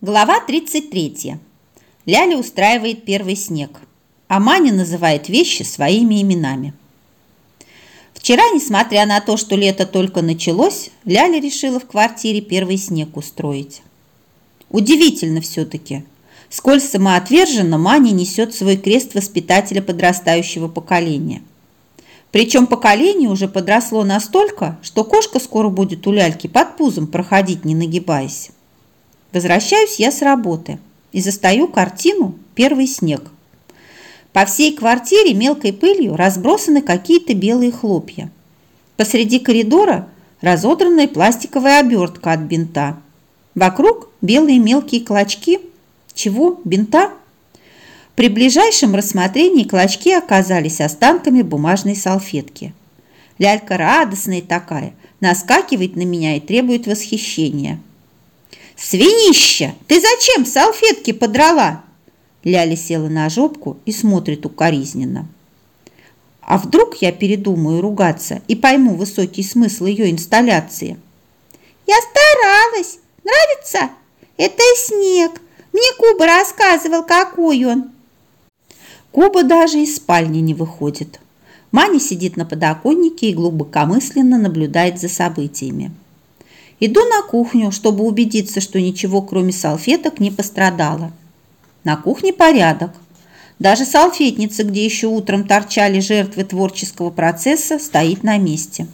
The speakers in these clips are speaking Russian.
Глава 33. Ляля устраивает первый снег, а Маня называет вещи своими именами. Вчера, несмотря на то, что лето только началось, Ляля решила в квартире первый снег устроить. Удивительно все-таки, сколь самоотверженно Маня несет свой крест воспитателя подрастающего поколения. Причем поколение уже подросло настолько, что кошка скоро будет у ляльки под пузом проходить, не нагибаясь. Возвращаюсь я с работы и застаю картину «Первый снег». По всей квартире мелкой пылью разбросаны какие-то белые хлопья. Посреди коридора разодранная пластиковая обертка от бинта. Вокруг белые мелкие клочки. Чего? Бинта? При ближайшем рассмотрении клочки оказались останками бумажной салфетки. Лялька радостная такая, наскакивает на меня и требует восхищения. «Свинища, ты зачем салфетки подрала?» Ляля села на жопку и смотрит укоризненно. А вдруг я передумаю ругаться и пойму высокий смысл ее инсталляции? «Я старалась. Нравится? Это снег. Мне Куба рассказывал, какой он». Куба даже из спальни не выходит. Маня сидит на подоконнике и глубокомысленно наблюдает за событиями. Иду на кухню, чтобы убедиться, что ничего, кроме салфеток, не пострадало. На кухне порядок. Даже салфетница, где еще утром торчали жертвы творческого процесса, стоит на месте.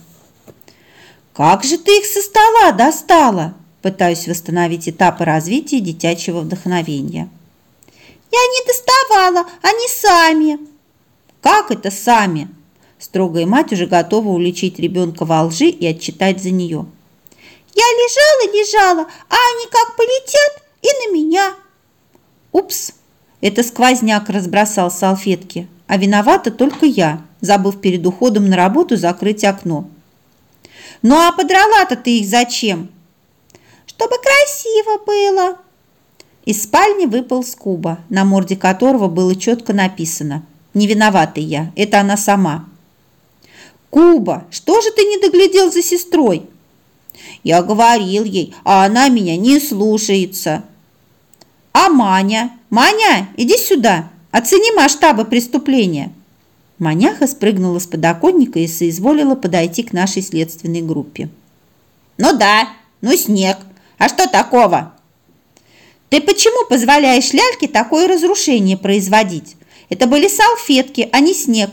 «Как же ты их со стола достала?» Пытаюсь восстановить этапы развития детячего вдохновения. Я не доставала, они сами. Как это сами? Строгая мать уже готова уличить ребенка во лжи и отчитать за нее. Я лежала-лежала, а они как полетят и на меня. Упс, это сквозняк разбросал салфетки, а виновата только я, забыв перед уходом на работу закрыть окно. Ну а подрала-то ты их зачем? Чтобы красиво было. Из спальни выпал Скуба, на морде которого было четко написано «Не виноватый я, это она сама». «Куба, что же ты не доглядел за сестрой?» «Я говорил ей, а она меня не слушается». «А Маня? Маня, иди сюда, оцени масштабы преступления». Маняха спрыгнула с подоконника и соизволила подойти к нашей следственной группе. «Ну да, ну снег. А что такого?» Ты почему позволяешь ляльке такое разрушение производить? Это были салфетки, а не снег.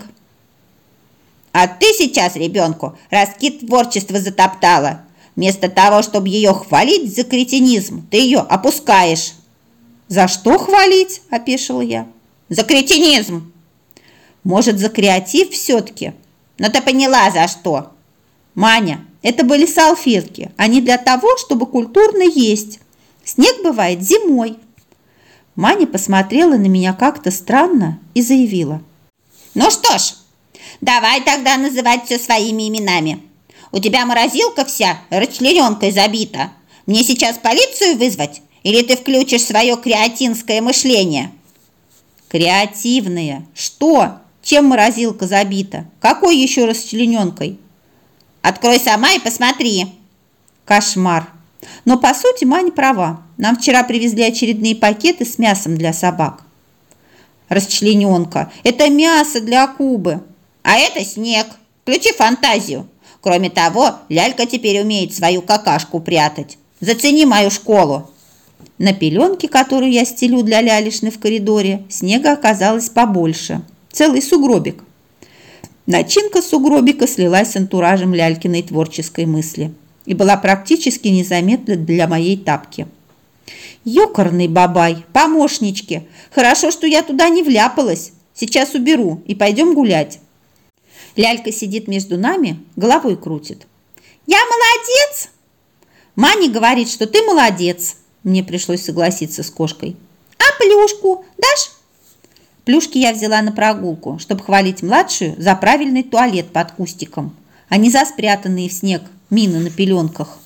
А ты сейчас ребенку раскид творчества затоптала. Вместо того, чтобы ее хвалить за кретинизм, ты ее опускаешь. За что хвалить? Опешила я. За кретинизм. Может, за креатив все-таки? Но ты поняла, за что. Маня, это были салфетки, а не для того, чтобы культурно есть. Снег бывает зимой. Маня посмотрела на меня как-то странно и заявила. Ну что ж, давай тогда называть все своими именами. У тебя морозилка вся расчлененкой забита. Мне сейчас полицию вызвать? Или ты включишь свое креатинское мышление? Креативное? Что? Чем морозилка забита? Какой еще расчлененкой? Открой сама и посмотри. Кошмар. Но по сути Маня права. Нам вчера привезли очередные пакеты с мясом для собак. Расчлененка. Это мясо для Кубы. А это снег. Включи фантазию. Кроме того, лялька теперь умеет свою какашку прятать. Зацени мою школу. На пеленке, которую я стелю для лялишны в коридоре, снега оказалось побольше. Целый сугробик. Начинка сугробика слилась с антуражем лялькиной творческой мысли и была практически незаметна для моей тапки. «Ёкарный бабай, помощнички! Хорошо, что я туда не вляпалась. Сейчас уберу и пойдем гулять». Лялька сидит между нами, головой крутит. «Я молодец!» «Маня говорит, что ты молодец!» Мне пришлось согласиться с кошкой. «А плюшку дашь?» Плюшки я взяла на прогулку, чтобы хвалить младшую за правильный туалет под кустиком, а не за спрятанные в снег мины на пеленках.